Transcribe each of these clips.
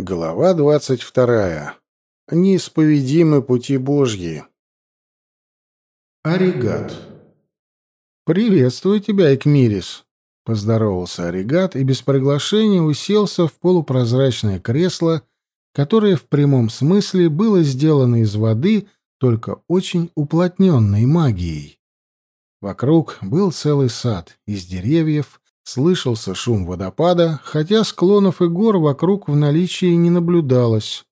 Глава двадцать вторая. Неисповедимы пути Божьи. Оригат. «Приветствую тебя, Экмирис!» — поздоровался Оригат и без приглашения уселся в полупрозрачное кресло, которое в прямом смысле было сделано из воды, только очень уплотненной магией. Вокруг был целый сад из деревьев, Слышался шум водопада, хотя склонов и гор вокруг в наличии не наблюдалось.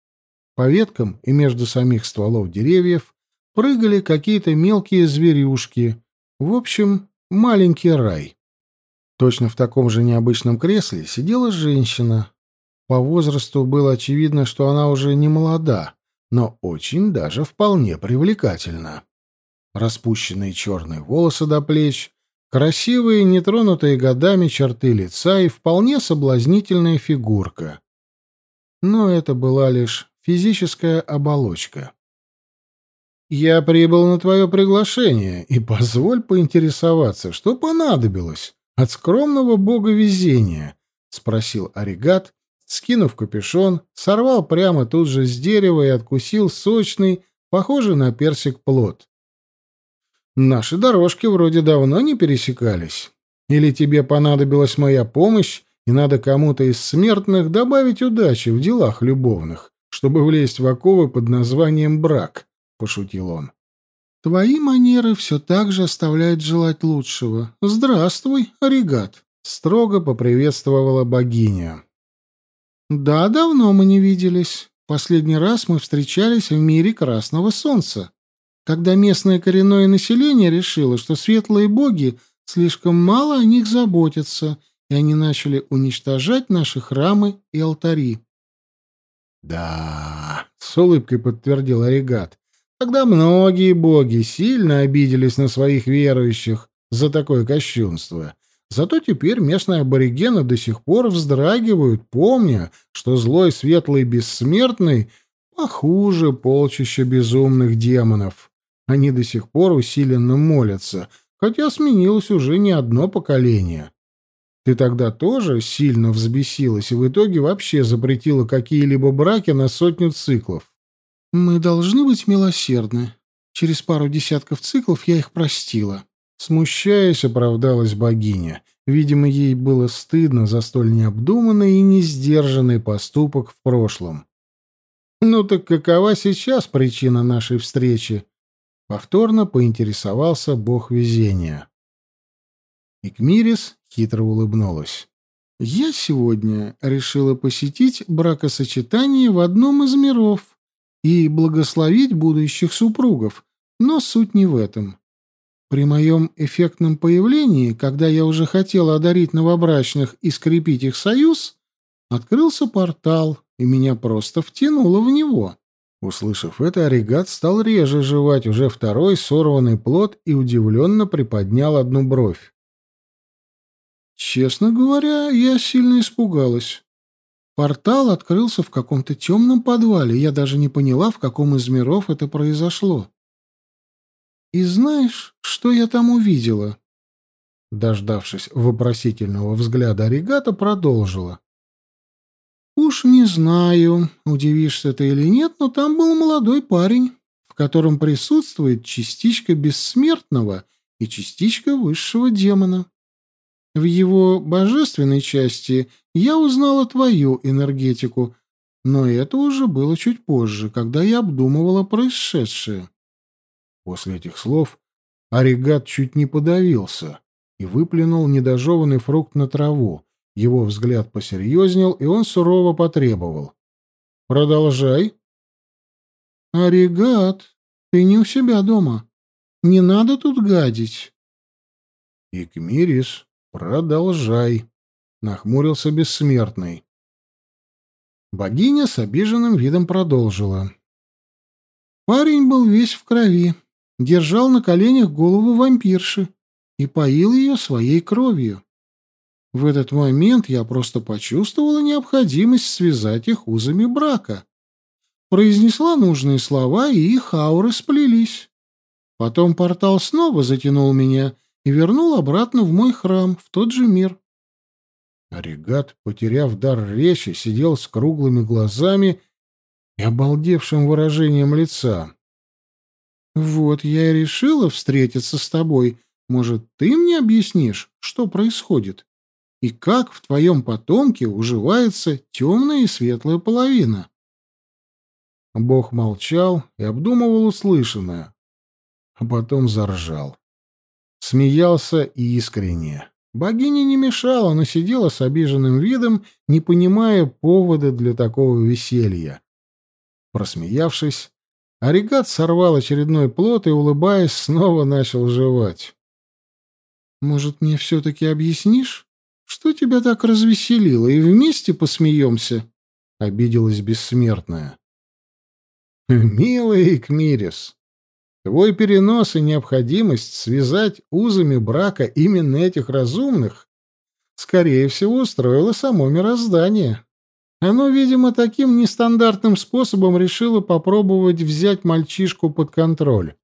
По веткам и между самих стволов деревьев прыгали какие-то мелкие зверюшки. В общем, маленький рай. Точно в таком же необычном кресле сидела женщина. По возрасту было очевидно, что она уже не молода, но очень даже вполне привлекательна. Распущенные черные волосы до плеч — Красивые, нетронутые годами черты лица и вполне соблазнительная фигурка. Но это была лишь физическая оболочка. «Я прибыл на твое приглашение, и позволь поинтересоваться, что понадобилось от скромного бога везения?» — спросил Оригат, скинув капюшон, сорвал прямо тут же с дерева и откусил сочный, похожий на персик плод. Наши дорожки вроде давно не пересекались. Или тебе понадобилась моя помощь, и надо кому-то из смертных добавить удачи в делах любовных, чтобы влезть в оковы под названием брак, — пошутил он. Твои манеры все так же оставляют желать лучшего. Здравствуй, Оригат, — строго поприветствовала богиня. Да, давно мы не виделись. Последний раз мы встречались в мире Красного Солнца Когда местное коренное население решило, что светлые боги слишком мало о них заботятся, и они начали уничтожать наши храмы и алтари. «Да», — с улыбкой подтвердил Оригат, — «тогда многие боги сильно обиделись на своих верующих за такое кощунство. Зато теперь местные аборигены до сих пор вздрагивают, помня, что злой светлый бессмертный — похуже полчища безумных демонов. Они до сих пор усиленно молятся, хотя сменилось уже не одно поколение. Ты тогда тоже сильно взбесилась и в итоге вообще запретила какие-либо браки на сотню циклов. Мы должны быть милосердны. Через пару десятков циклов я их простила. Смущаясь, оправдалась богиня. Видимо, ей было стыдно за столь необдуманный и несдержанный поступок в прошлом. «Ну так какова сейчас причина нашей встречи?» Повторно поинтересовался бог везения. Икмирис хитро улыбнулась. «Я сегодня решила посетить бракосочетание в одном из миров и благословить будущих супругов, но суть не в этом. При моем эффектном появлении, когда я уже хотела одарить новобрачных и скрепить их союз, открылся портал, и меня просто втянуло в него. Услышав это, Оригат стал реже жевать уже второй сорванный плод и удивленно приподнял одну бровь. Честно говоря, я сильно испугалась. Портал открылся в каком-то темном подвале, я даже не поняла, в каком из миров это произошло. И знаешь, что я там увидела? Дождавшись вопросительного взгляда Оригата, продолжила. «Уж не знаю, удивишься ты или нет, но там был молодой парень, в котором присутствует частичка бессмертного и частичка высшего демона. В его божественной части я узнала твою энергетику, но это уже было чуть позже, когда я обдумывала происшедшее». После этих слов Аригат чуть не подавился и выплюнул недожеванный фрукт на траву, его взгляд посерьезнел, и он сурово потребовал. «Продолжай». «Аригат, ты не у себя дома. Не надо тут гадить». «Икмирис, продолжай», — нахмурился бессмертный. Богиня с обиженным видом продолжила. Парень был весь в крови, держал на коленях голову вампирши и поил ее своей кровью. В этот момент я просто почувствовала необходимость связать их узами брака. Произнесла нужные слова, и их ауры сплелись. Потом портал снова затянул меня и вернул обратно в мой храм, в тот же мир. Регат, потеряв дар речи, сидел с круглыми глазами и обалдевшим выражением лица. «Вот я и решила встретиться с тобой. Может, ты мне объяснишь, что происходит?» И как в твоем потомке уживается темная и светлая половина? Бог молчал и обдумывал услышанное, а потом заржал. Смеялся и искренне. Богиня не мешала, но сидела с обиженным видом, не понимая повода для такого веселья. Просмеявшись, Оригат сорвал очередной плод и, улыбаясь, снова начал жевать. «Может, мне все-таки объяснишь?» Что тебя так развеселило? И вместе посмеемся?» — обиделась бессмертная. «Милый Кмирис, твой перенос и необходимость связать узами брака именно этих разумных, скорее всего, устроило само мироздание. Оно, видимо, таким нестандартным способом решило попробовать взять мальчишку под контроль.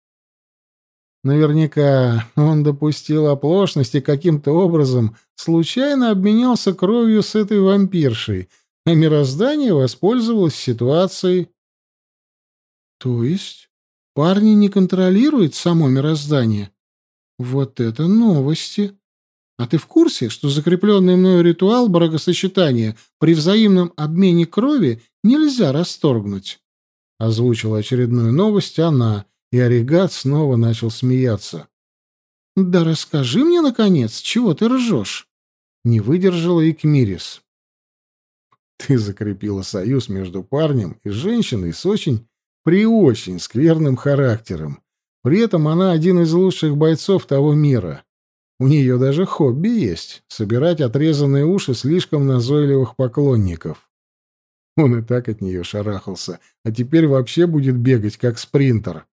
Наверняка он допустил оплошность и каким-то образом, случайно обменялся кровью с этой вампиршей, а мироздание воспользовалось ситуацией. То есть парни не контролируют само мироздание? Вот это новости! А ты в курсе, что закрепленный мною ритуал бракосочетания при взаимном обмене крови нельзя расторгнуть? Озвучила очередную новость она — и Гад снова начал смеяться. «Да расскажи мне, наконец, чего ты ржешь?» Не выдержала и Кмирис. «Ты закрепила союз между парнем и женщиной с очень, при очень скверным характером. При этом она один из лучших бойцов того мира. У нее даже хобби есть — собирать отрезанные уши слишком назойливых поклонников». Он и так от нее шарахался, а теперь вообще будет бегать, как спринтер.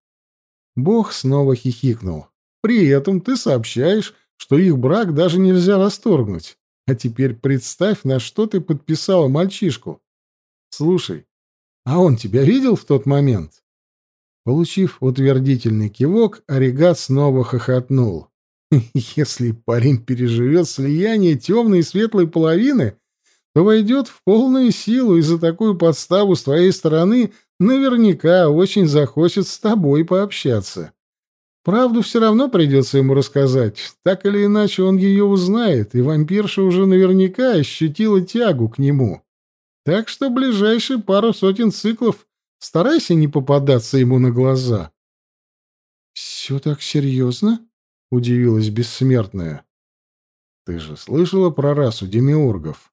Бог снова хихикнул. «При этом ты сообщаешь, что их брак даже нельзя расторгнуть. А теперь представь, на что ты подписала мальчишку. Слушай, а он тебя видел в тот момент?» Получив утвердительный кивок, Оригат снова хохотнул. «Если парень переживет слияние темной и светлой половины, то войдет в полную силу, и за такую подставу с твоей стороны наверняка очень захочет с тобой пообщаться. Правду все равно придется ему рассказать. Так или иначе он ее узнает, и вампирша уже наверняка ощутила тягу к нему. Так что ближайшие пару сотен циклов старайся не попадаться ему на глаза. — Все так серьезно? — удивилась бессмертная. — Ты же слышала про расу демиургов?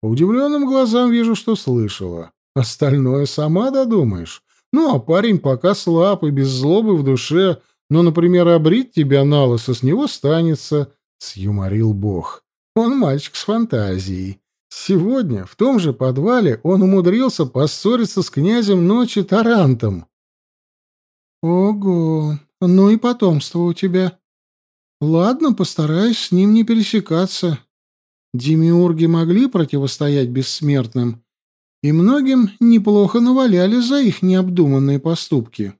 По удивленным глазам вижу, что слышала. Остальное сама додумаешь. Ну, а парень пока слаб и без злобы в душе, но, например, обрить тебя на лысо с него станется, — сюморил бог. Он мальчик с фантазией. Сегодня в том же подвале он умудрился поссориться с князем ночи Тарантом. — Ого, ну и потомство у тебя. Ладно, постараюсь с ним не пересекаться. Демиурги могли противостоять бессмертным, и многим неплохо наваляли за их необдуманные поступки.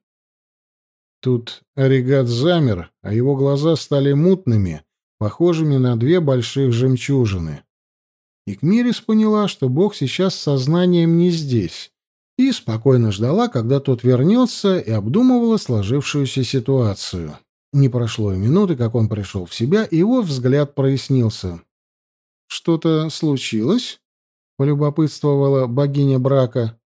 Тут Оригат замер, а его глаза стали мутными, похожими на две больших жемчужины. И Кмирис поняла, что Бог сейчас с сознанием не здесь, и спокойно ждала, когда тот вернется, и обдумывала сложившуюся ситуацию. Не прошло и минуты, как он пришел в себя, и его взгляд прояснился. «Что-то случилось?» полюбопытствовала богиня брака.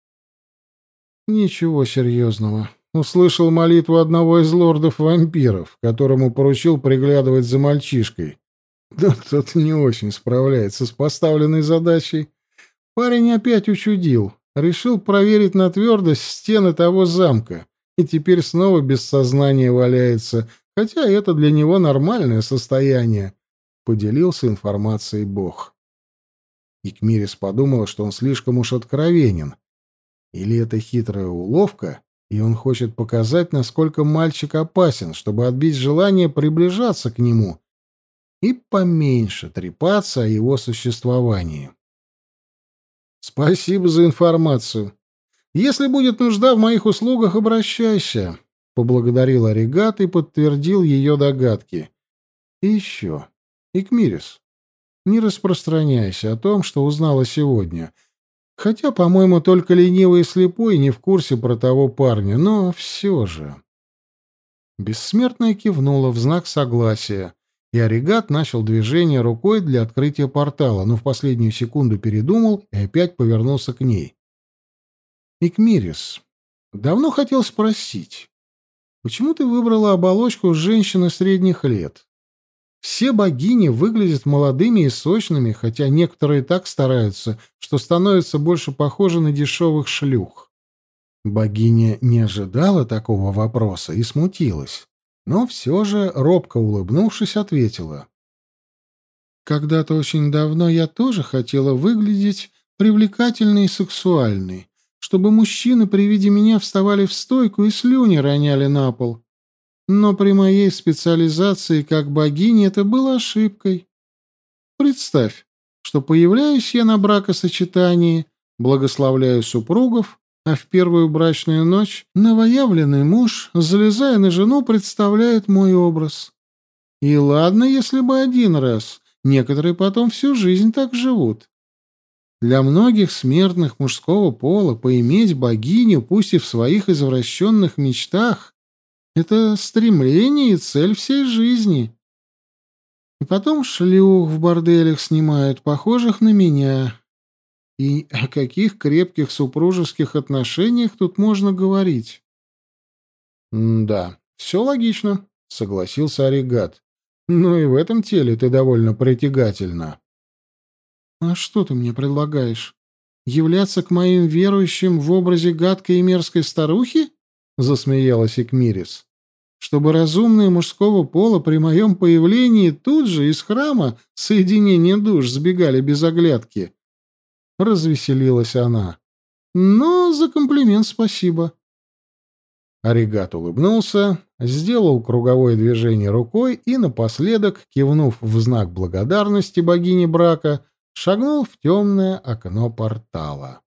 Ничего серьезного. Услышал молитву одного из лордов-вампиров, которому поручил приглядывать за мальчишкой. Да тот не очень справляется с поставленной задачей. Парень опять учудил. Решил проверить на твердость стены того замка. И теперь снова без сознания валяется, хотя это для него нормальное состояние. Поделился информацией Бог и к подумала, что он слишком уж откровенен. Или это хитрая уловка, и он хочет показать, насколько мальчик опасен, чтобы отбить желание приближаться к нему и поменьше трепаться о его существовании. «Спасибо за информацию. Если будет нужда в моих услугах, обращайся», — поблагодарил Оригат и подтвердил ее догадки. «И еще. Икмирис. не распространяйся о том, что узнала сегодня. Хотя, по-моему, только ленивый и слепой не в курсе про того парня, но все же...» Бессмертная кивнула в знак согласия, и Оригат начал движение рукой для открытия портала, но в последнюю секунду передумал и опять повернулся к ней. «Икмирис, давно хотел спросить, почему ты выбрала оболочку женщины средних лет? Все богини выглядят молодыми и сочными, хотя некоторые так стараются, что становятся больше похожи на дешевых шлюх. Богиня не ожидала такого вопроса и смутилась, но все же, робко улыбнувшись, ответила. «Когда-то очень давно я тоже хотела выглядеть привлекательной и сексуальной, чтобы мужчины при виде меня вставали в стойку и слюни роняли на пол, но при моей специализации как богини это было ошибкой. Представь, что появляюсь я на бракосочетании, благословляю супругов, а в первую брачную ночь новоявленный муж, залезая на жену, представляет мой образ. И ладно, если бы один раз, некоторые потом всю жизнь так живут. Для многих смертных мужского пола поиметь богиню, пусть и в своих извращенных мечтах, это стремление и цель всей жизни. И потом шлюх в борделях снимают, похожих на меня. И о каких крепких супружеских отношениях тут можно говорить? — Да, все логично, — согласился Оригат. Ну — Но и в этом теле ты довольно притягательна. — А что ты мне предлагаешь? Являться к моим верующим в образе гадкой и мерзкой старухи? засмеялась Экмирис, чтобы разумные мужского пола при моем появлении тут же из храма соединения душ сбегали без оглядки. Развеселилась она. Но за комплимент спасибо. Оригат улыбнулся, сделал круговое движение рукой и напоследок, кивнув в знак благодарности богине брака, шагнул в темное окно портала.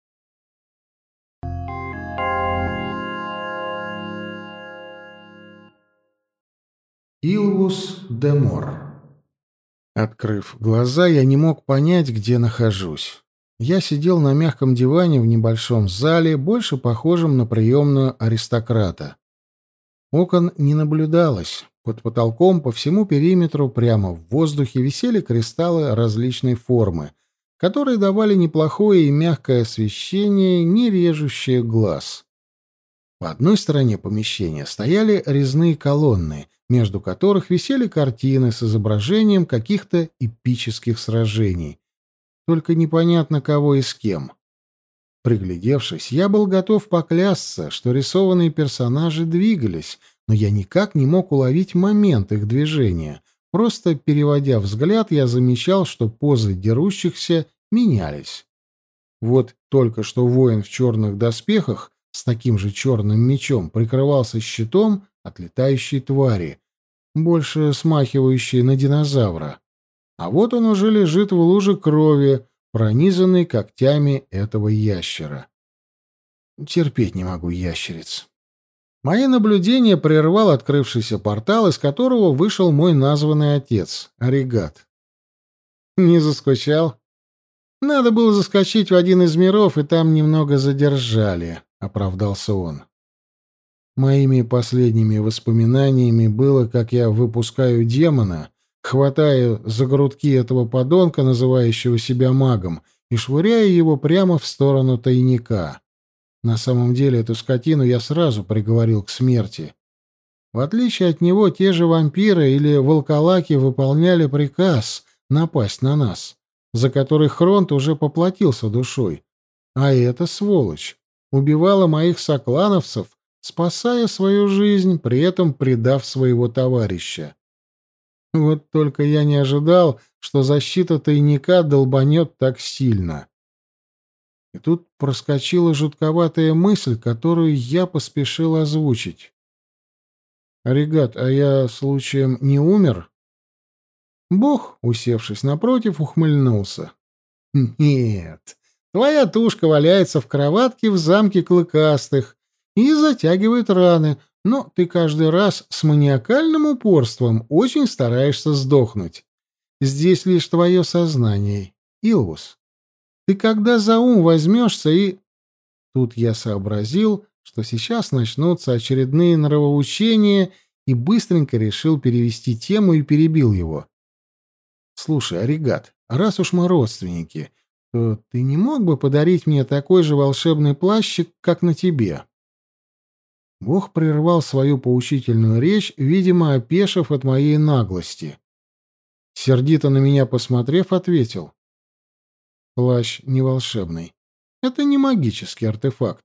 Илвус де Мор. Открыв глаза, я не мог понять, где нахожусь. Я сидел на мягком диване в небольшом зале, больше похожем на приемную аристократа. Окон не наблюдалось. Под потолком по всему периметру прямо в воздухе висели кристаллы различной формы, которые давали неплохое и мягкое освещение, не режущее глаз. По одной стороне помещения стояли резные колонны — между которых висели картины с изображением каких-то эпических сражений. Только непонятно, кого и с кем. Приглядевшись, я был готов поклясться, что рисованные персонажи двигались, но я никак не мог уловить момент их движения. Просто переводя взгляд, я замечал, что позы дерущихся менялись. Вот только что воин в черных доспехах с таким же черным мечом прикрывался щитом, отлетающей твари, больше смахивающей на динозавра. А вот он уже лежит в луже крови, пронизанной когтями этого ящера. Терпеть не могу ящериц. Мои наблюдения прервал открывшийся портал, из которого вышел мой названный отец, Оригат. Не заскучал? Надо было заскочить в один из миров, и там немного задержали, оправдался он. Моими последними воспоминаниями было, как я выпускаю демона, хватаю за грудки этого подонка, называющего себя магом, и швыряю его прямо в сторону тайника. На самом деле эту скотину я сразу приговорил к смерти. В отличие от него, те же вампиры или волколаки выполняли приказ напасть на нас, за который Хронт уже поплатился душой. А эта сволочь убивала моих соклановцев спасая свою жизнь, при этом предав своего товарища. Вот только я не ожидал, что защита тайника долбанет так сильно. И тут проскочила жутковатая мысль, которую я поспешил озвучить. «Регат, а я случаем не умер?» Бог, усевшись напротив, ухмыльнулся. «Нет, твоя тушка валяется в кроватке в замке Клыкастых, и затягивает раны, но ты каждый раз с маниакальным упорством очень стараешься сдохнуть. Здесь лишь твое сознание, Илвус. Ты когда за ум возьмешься и... Тут я сообразил, что сейчас начнутся очередные нравоучения, и быстренько решил перевести тему и перебил его. «Слушай, Оригат, раз уж мы родственники, то ты не мог бы подарить мне такой же волшебный плащик, как на тебе?» Бог прервал свою поучительную речь, видимо, опешив от моей наглости. Сердито на меня посмотрев, ответил. Плащ не волшебный. Это не магический артефакт.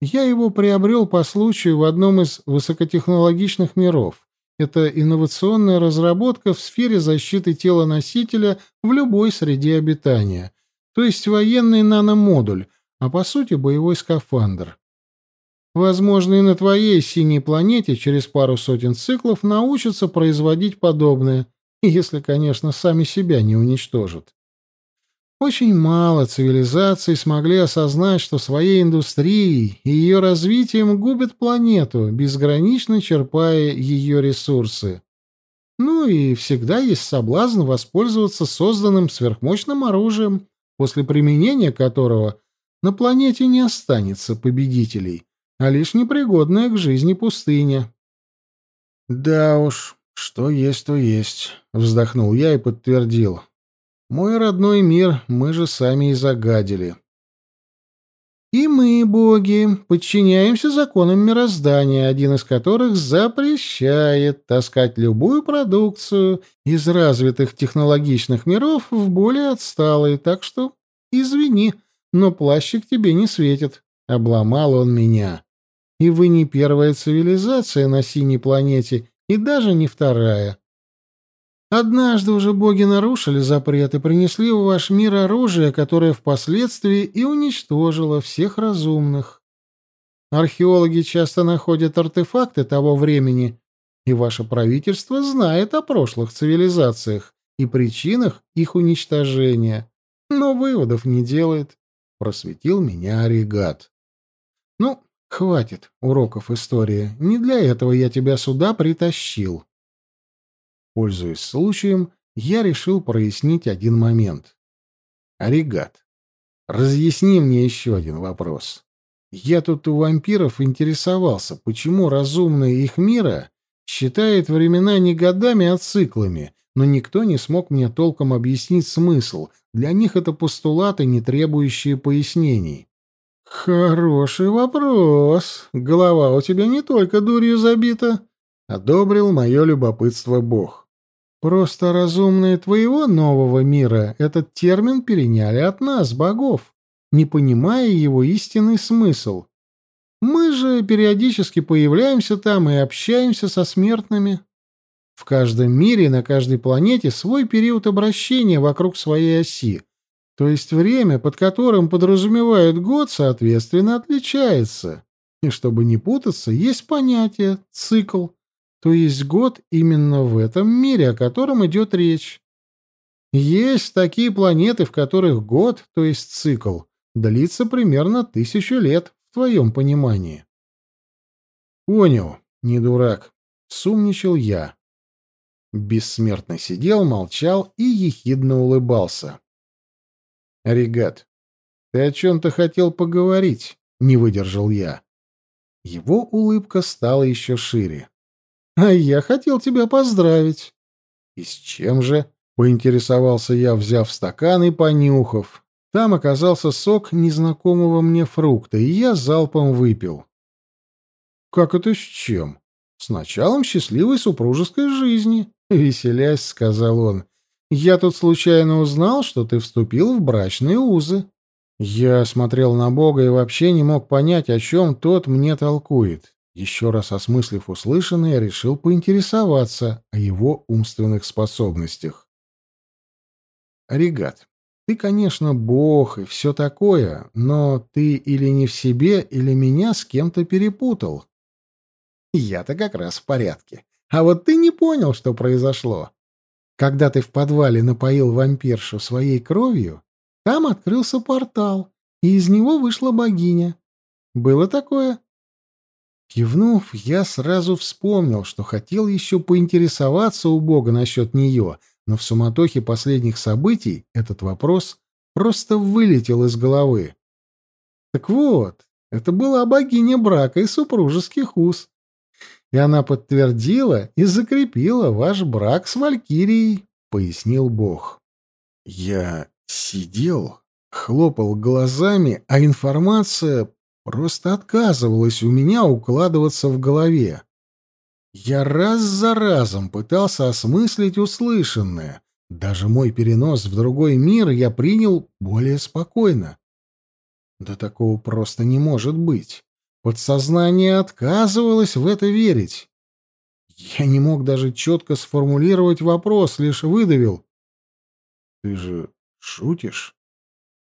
Я его приобрел по случаю в одном из высокотехнологичных миров. Это инновационная разработка в сфере защиты тела носителя в любой среде обитания, то есть военный наномодуль, а по сути боевой скафандр. Возможно, и на твоей синей планете через пару сотен циклов научатся производить подобное, если, конечно, сами себя не уничтожат. Очень мало цивилизаций смогли осознать, что своей индустрией и ее развитием губят планету, безгранично черпая ее ресурсы. Ну и всегда есть соблазн воспользоваться созданным сверхмощным оружием, после применения которого на планете не останется победителей — а лишь непригодная к жизни пустыня. «Да уж, что есть, то есть», — вздохнул я и подтвердил. «Мой родной мир мы же сами и загадили». «И мы, боги, подчиняемся законам мироздания, один из которых запрещает таскать любую продукцию из развитых технологичных миров в более отсталые, так что извини, но плащик тебе не светит». Обломал он меня. И вы не первая цивилизация на синей планете, и даже не вторая. Однажды уже боги нарушили запрет и принесли в ваш мир оружие, которое впоследствии и уничтожило всех разумных. Археологи часто находят артефакты того времени, и ваше правительство знает о прошлых цивилизациях и причинах их уничтожения, но выводов не делает. Просветил меня Оригат. Ну, хватит уроков истории. Не для этого я тебя сюда притащил. Пользуясь случаем, я решил прояснить один момент. Оригат, разъясни мне еще один вопрос. Я тут у вампиров интересовался, почему разумные их мира считает времена не годами, а циклами, но никто не смог мне толком объяснить смысл. Для них это постулаты, не требующие пояснений. «Хороший вопрос. Голова у тебя не только дурью забита», — одобрил мое любопытство Бог. «Просто разумные твоего нового мира этот термин переняли от нас, богов, не понимая его истинный смысл. Мы же периодически появляемся там и общаемся со смертными. В каждом мире на каждой планете свой период обращения вокруг своей оси — то есть время, под которым подразумевают год, соответственно, отличается. И чтобы не путаться, есть понятие «цикл», то есть год именно в этом мире, о котором идет речь. Есть такие планеты, в которых год, то есть цикл, длится примерно тысячу лет, в твоем понимании. «Понял, не дурак», — сумничал я. Бессмертный сидел, молчал и ехидно улыбался. «Регат, ты о чем-то хотел поговорить?» — не выдержал я. Его улыбка стала еще шире. «А я хотел тебя поздравить». «И с чем же?» — поинтересовался я, взяв стакан и понюхав. Там оказался сок незнакомого мне фрукта, и я залпом выпил. «Как это с чем?» «С началом счастливой супружеской жизни», — веселясь, сказал он. Я тут случайно узнал, что ты вступил в брачные узы. Я смотрел на Бога и вообще не мог понять, о чем тот мне толкует. Еще раз осмыслив услышанное, решил поинтересоваться о его умственных способностях. Регат, ты, конечно, бог и все такое, но ты или не в себе, или меня с кем-то перепутал. Я-то как раз в порядке. А вот ты не понял, что произошло. Когда ты в подвале напоил вампиршу своей кровью, там открылся портал, и из него вышла богиня. Было такое?» Кивнув, я сразу вспомнил, что хотел еще поинтересоваться у Бога насчет нее, но в суматохе последних событий этот вопрос просто вылетел из головы. «Так вот, это была богиня брака и супружеских уз. И она подтвердила и закрепила ваш брак с Валькирией», — пояснил Бог. «Я сидел, хлопал глазами, а информация просто отказывалась у меня укладываться в голове. Я раз за разом пытался осмыслить услышанное. Даже мой перенос в другой мир я принял более спокойно. Да такого просто не может быть. Подсознание отказывалось в это верить. Я не мог даже четко сформулировать вопрос, лишь выдавил. «Ты же шутишь?»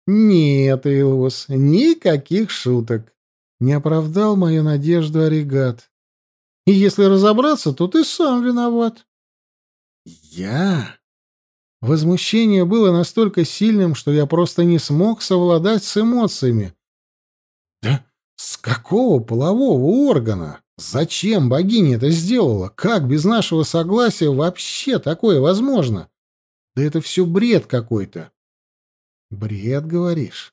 «Нет, Илвус, никаких шуток!» Не оправдал мою надежду Оригат. «И если разобраться, то ты сам виноват». «Я?» Возмущение было настолько сильным, что я просто не смог совладать с эмоциями. «Да с Какого полового органа? Зачем богиня это сделала? Как без нашего согласия вообще такое возможно? Да это все бред какой-то. Бред, говоришь?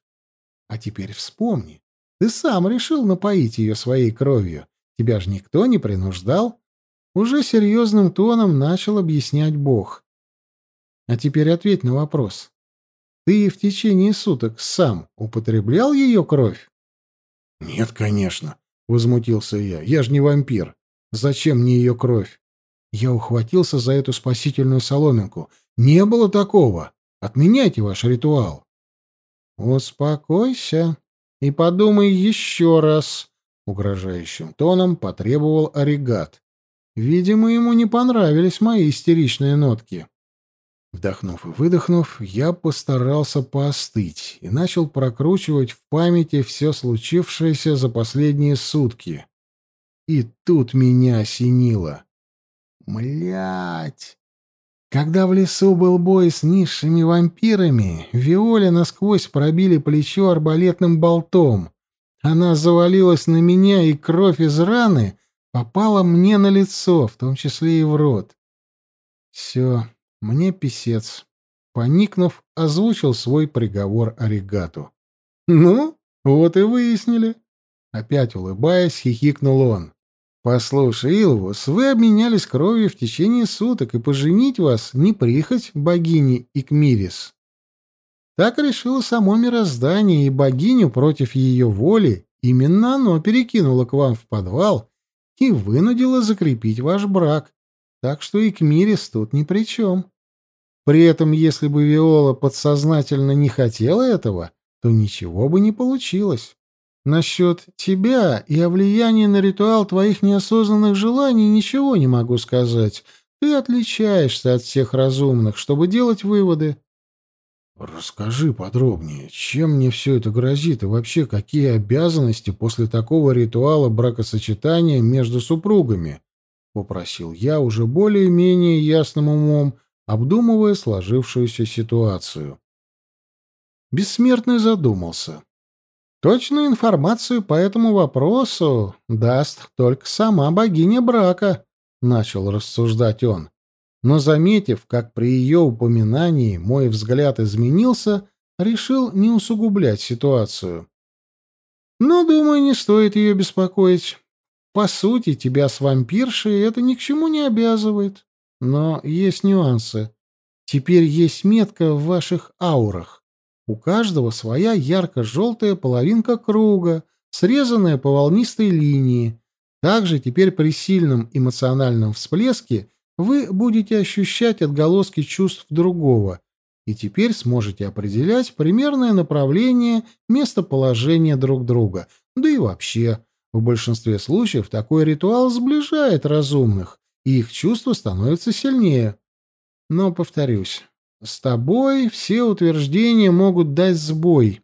А теперь вспомни. Ты сам решил напоить ее своей кровью. Тебя же никто не принуждал. Уже серьезным тоном начал объяснять Бог. А теперь ответь на вопрос. Ты в течение суток сам употреблял ее кровь? «Нет, конечно», — возмутился я. «Я же не вампир. Зачем мне ее кровь?» Я ухватился за эту спасительную соломинку. «Не было такого. Отменяйте ваш ритуал». «Успокойся и подумай еще раз», — угрожающим тоном потребовал Оригат. Видимо, ему не понравились мои истеричные нотки. Вдохнув и выдохнув, я постарался поостыть и начал прокручивать в памяти все случившееся за последние сутки. И тут меня осенило. Млять! Когда в лесу был бой с низшими вампирами, Виоле насквозь пробили плечо арбалетным болтом. Она завалилась на меня, и кровь из раны попала мне на лицо, в том числе и в рот. Все, мне писец. Поникнув, озвучил свой приговор Оригату. «Ну, вот и выяснили». Опять улыбаясь, хихикнул он. «Послушай, Илвус, вы обменялись кровью в течение суток, и поженить вас не прихоть богини Икмирис. Так решило само мироздание, и богиню против ее воли именно оно перекинуло к вам в подвал и вынудило закрепить ваш брак. Так что Икмирис тут ни при чем». При этом, если бы Виола подсознательно не хотела этого, то ничего бы не получилось. Насчет тебя и о влиянии на ритуал твоих неосознанных желаний ничего не могу сказать. Ты отличаешься от всех разумных, чтобы делать выводы. Расскажи подробнее, чем мне все это грозит и вообще какие обязанности после такого ритуала бракосочетания между супругами? Попросил я уже более-менее ясным умом, обдумывая сложившуюся ситуацию. Бессмертный задумался. Точную информацию по этому вопросу даст только сама богиня брака, начал рассуждать он. Но заметив, как при ее упоминании мой взгляд изменился, решил не усугублять ситуацию. Но, думаю, не стоит ее беспокоить. По сути, тебя с вампиршей это ни к чему не обязывает. Но есть нюансы. Теперь есть метка в ваших аурах. У каждого своя ярко-желтая половинка круга, срезанная по волнистой линии. Также теперь при сильном эмоциональном всплеске вы будете ощущать отголоски чувств другого, и теперь сможете определять примерное направление, местоположения друг друга, да и вообще. В большинстве случаев такой ритуал сближает разумных, их чувства становятся сильнее. Но, повторюсь, с тобой все утверждения могут дать сбой.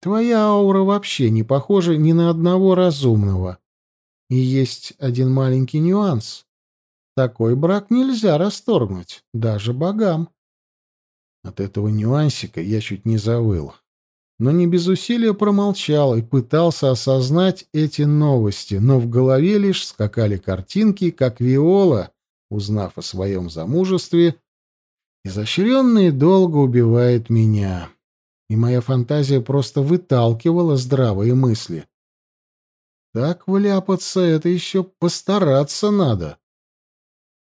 Твоя аура вообще не похожа ни на одного разумного. И есть один маленький нюанс. Такой брак нельзя расторгнуть, даже богам. От этого нюансика я чуть не завыл. Но не без усилия промолчал и пытался осознать эти новости, но в голове лишь скакали картинки, как Виола, узнав о своем замужестве, Изощренно и долго убивает меня. И моя фантазия просто выталкивала здравые мысли. Так вляпаться — это еще постараться надо.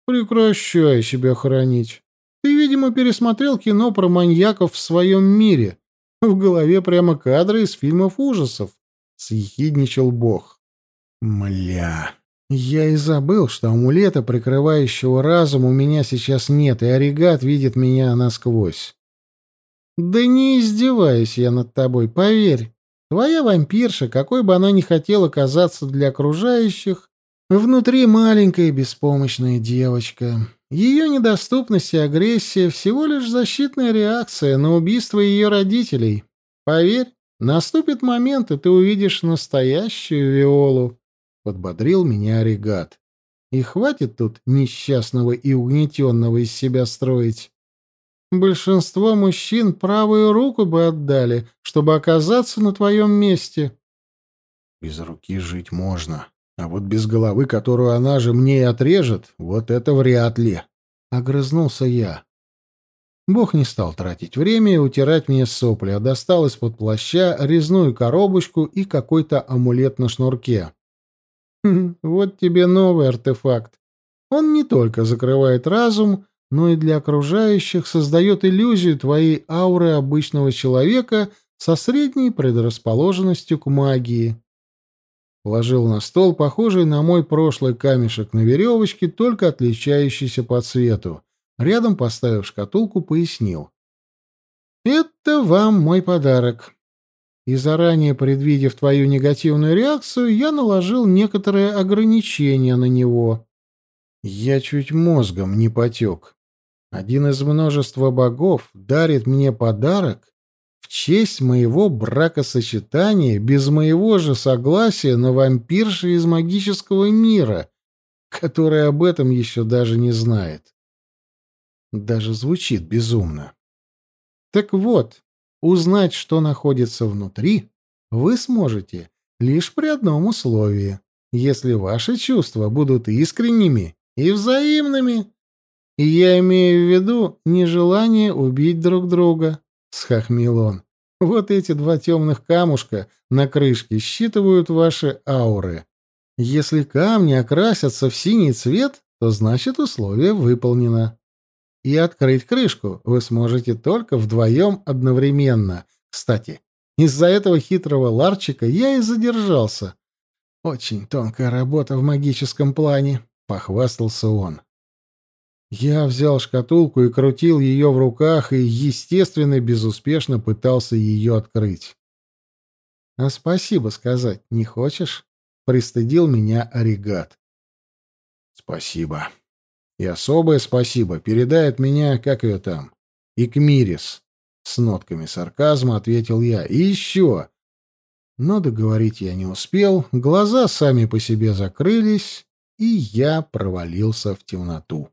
Прекращай себя хоронить. Ты, видимо, пересмотрел кино про маньяков в своем мире. В голове прямо кадры из фильмов ужасов. Съехидничал бог. Мля. Я и забыл, что амулета, прикрывающего разум, у меня сейчас нет, и оригат видит меня насквозь. Да не издеваюсь я над тобой, поверь. Твоя вампирша, какой бы она ни хотела казаться для окружающих, внутри маленькая беспомощная девочка. Ее недоступность и агрессия — всего лишь защитная реакция на убийство ее родителей. Поверь, наступит момент, и ты увидишь настоящую Виолу, — подбодрил меня Регат. И хватит тут несчастного и угнетенного из себя строить. Большинство мужчин правую руку бы отдали, чтобы оказаться на твоем месте. Без руки жить можно, а вот без головы, которую она же мне и отрежет, вот это вряд ли. Огрызнулся я. Бог не стал тратить время и утирать мне сопли, а достал из-под плаща резную коробочку и какой-то амулет на шнурке. Хм, вот тебе новый артефакт. Он не только закрывает разум, но и для окружающих создает иллюзию твоей ауры обычного человека со средней предрасположенностью к магии. Положил на стол похожий на мой прошлый камешек на веревочке, только отличающийся по цвету. Рядом, поставив шкатулку, пояснил. «Это вам мой подарок. И заранее предвидев твою негативную реакцию, я наложил некоторые ограничения на него». Я чуть мозгом не потек. Один из множества богов дарит мне подарок, в честь моего бракосочетания без моего же согласия на вампирши из магического мира, который об этом еще даже не знает. Даже звучит безумно. Так вот, Узнать, что находится внутри, вы сможете лишь при одном условии, если ваши чувства будут искренними и взаимными. И я имею в виду нежелание убить друг друга, — схохмил он. Вот эти два темных камушка на крышке считывают ваши ауры. Если камни окрасятся в синий цвет, то значит условие выполнено и открыть крышку вы сможете только вдвоем одновременно. Кстати, из-за этого хитрого ларчика я и задержался. Очень тонкая работа в магическом плане, похвастался он. Я взял шкатулку и крутил ее в руках, и, естественно, безуспешно пытался ее открыть. «А спасибо сказать не хочешь?» — пристыдил меня Оригат. «Спасибо. И особое спасибо передает меня, как ее там, и Икмирис». С нотками сарказма ответил я. «И еще!» Но договорить я не успел, глаза сами по себе закрылись, и я провалился в темноту.